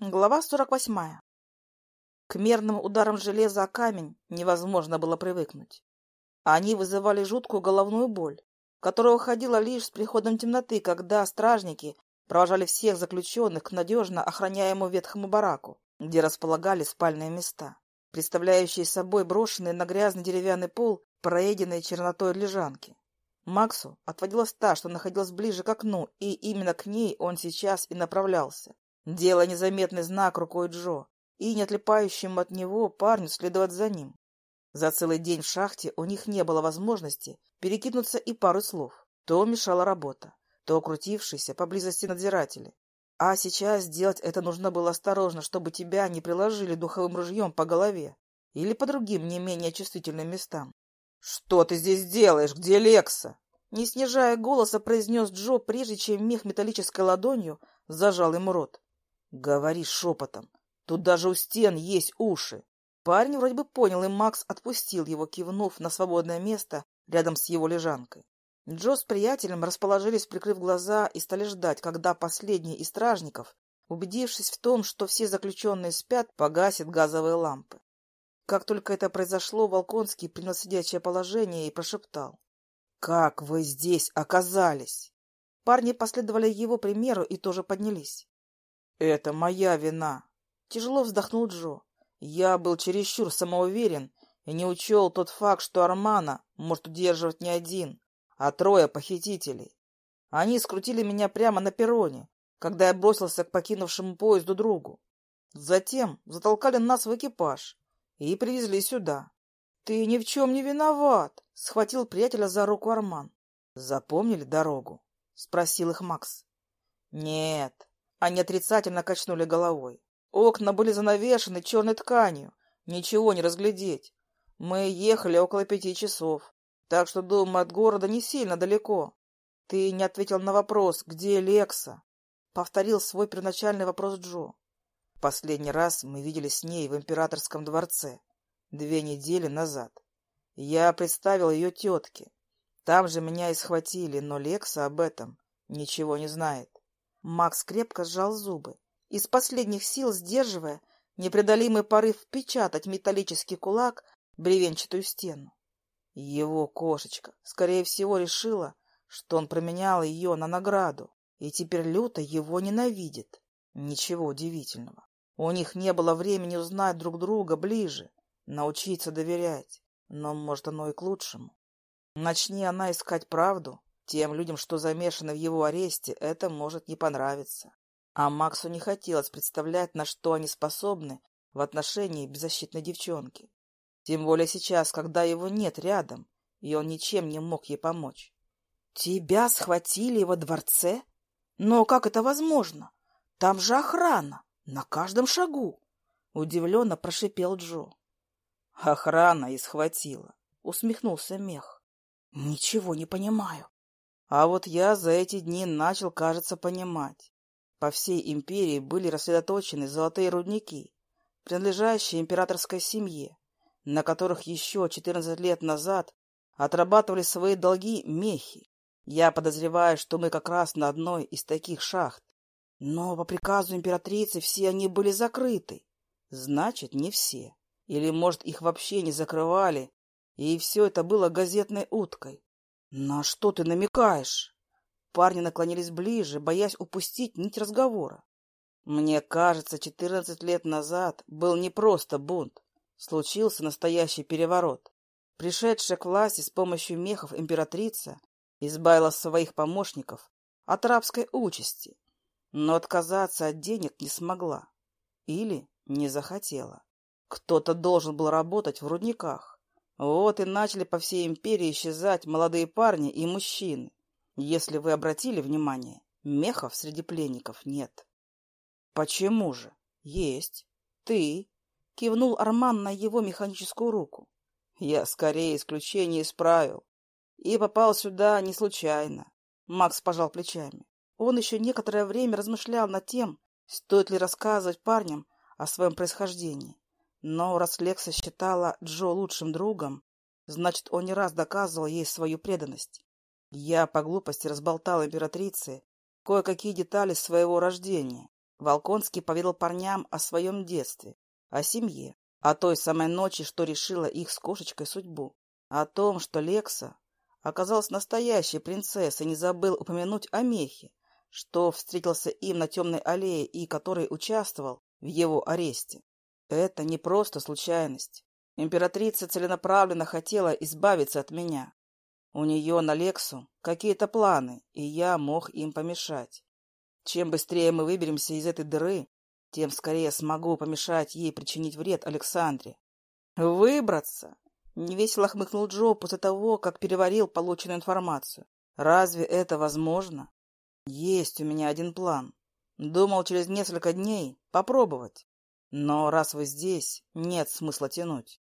Глава 48. К мерным ударам железа о камень невозможно было привыкнуть. Они вызывали жуткую головную боль, которая уходила лишь с приходом темноты, когда стражники провожали всех заключенных к надежно охраняемому ветхому бараку, где располагали спальные места, представляющие собой брошенные на грязный деревянный пол проеденные чернотой лежанки. Максу отводилась та, что находилась ближе к окну, и именно к ней он сейчас и направлялся делая незаметный знак рукой Джо и не отлипающим от него парню следовать за ним. За целый день в шахте у них не было возможности перекинуться и пару слов. То мешала работа, то крутившиеся поблизости надзиратели. А сейчас делать это нужно было осторожно, чтобы тебя не приложили духовым ружьем по голове или по другим не менее чувствительным местам. — Что ты здесь делаешь? Где Лекса? Не снижая голоса, произнес Джо, прежде чем мех металлической ладонью зажал ему рот. Говори шепотом. Тут даже у стен есть уши. Парень вроде бы понял, и Макс отпустил его, кивнув на свободное место рядом с его лежанкой. Джо с приятелем расположились, прикрыв глаза, и стали ждать, когда последний из стражников, убедившись в том, что все заключенные спят, погасит газовые лампы. Как только это произошло, Волконский принял сидячее положение и прошептал. — Как вы здесь оказались? Парни последовали его примеру и тоже поднялись. «Это моя вина!» Тяжело вздохнул Джо. «Я был чересчур самоуверен и не учел тот факт, что Армана может удерживать не один, а трое похитителей. Они скрутили меня прямо на перроне, когда я бросился к покинувшему поезду другу. Затем затолкали нас в экипаж и привезли сюда. — Ты ни в чем не виноват! — схватил приятеля за руку Арман. — Запомнили дорогу? — спросил их Макс. — Нет, они отрицательно качнули головой. Окна были занавешены черной тканью. Ничего не разглядеть. Мы ехали около пяти часов, так что, думаю, от города не сильно далеко. Ты не ответил на вопрос, где Лекса? Повторил свой первоначальный вопрос Джо. Последний раз мы виделись с ней в императорском дворце две недели назад. Я представил ее тетке. Там же меня и схватили, но Лекса об этом ничего не знает. Макс крепко сжал зубы, из последних сил сдерживая непреодолимый порыв впечатать металлический кулак в бревенчатую стену. Его кошечка, скорее всего, решила, что он променял ее на награду, и теперь люто его ненавидит. Ничего удивительного. У них не было времени узнать друг друга ближе, научиться доверять, но, может, оно и к лучшему. Начни она искать правду, тем людям, что замешаны в его аресте, это может не понравиться. А Максу не хотелось представлять, на что они способны в отношении беззащитной девчонки. Тем более сейчас, когда его нет рядом, и он ничем не мог ей помочь. — Тебя схватили во дворце? Но как это возможно? Там же охрана, на каждом шагу! — удивленно прошипел Джо. — Охрана и схватила, — усмехнулся Мех. — Ничего не понимаю. А вот я за эти дни начал, кажется, понимать. По всей империи были рассредоточены золотые рудники, принадлежащие императорской семье, на которых еще 14 лет назад отрабатывали свои долги мехи. Я подозреваю, что мы как раз на одной из таких шахт. Но по приказу императрицы все они были закрыты. Значит, не все. Или, может, их вообще не закрывали, и все это было газетной уткой. «На что ты намекаешь?» Парни наклонились ближе, боясь упустить нить разговора. «Мне кажется, четырнадцать лет назад был не просто бунт. Случился настоящий переворот. Пришедшая к власти с помощью мехов императрица избавила своих помощников от рабской участи, но отказаться от денег не смогла или не захотела. Кто-то должен был работать в рудниках. Вот и начали по всей империи исчезать молодые парни и мужчины. Если вы обратили внимание, мехов среди пленников нет. Почему же? Есть. Ты. Кивнул Арман на его механическую руку. Я скорее исключение исправил. И попал сюда не случайно. Макс пожал плечами. Он еще некоторое время размышлял над тем, стоит ли рассказывать парням о своем происхождении. Но раз Лекса считала Джо лучшим другом, значит, он не раз доказывал ей свою преданность. Я по глупости разболтал императрице кое-какие детали своего рождения, Волконский поведал парням о своем детстве, о семье, о той самой ночи, что решила их с кошечкой судьбу, о том, что Лекса оказалась настоящей принцессой, не забыл упомянуть о Мехе, что встретился им на темной аллее и который участвовал в его аресте. Это не просто случайность. Императрица целенаправленно хотела избавиться от меня. У нее на Лексу какие-то планы, и я мог им помешать. Чем быстрее мы выберемся из этой дыры, тем скорее смогу помешать ей причинить вред Александре. Выбраться? Невесело хмыкнул Джо после того, как переварил полученную информацию. Разве это возможно? Есть у меня один план. Думал через несколько дней попробовать. Но раз вы здесь, нет смысла тянуть.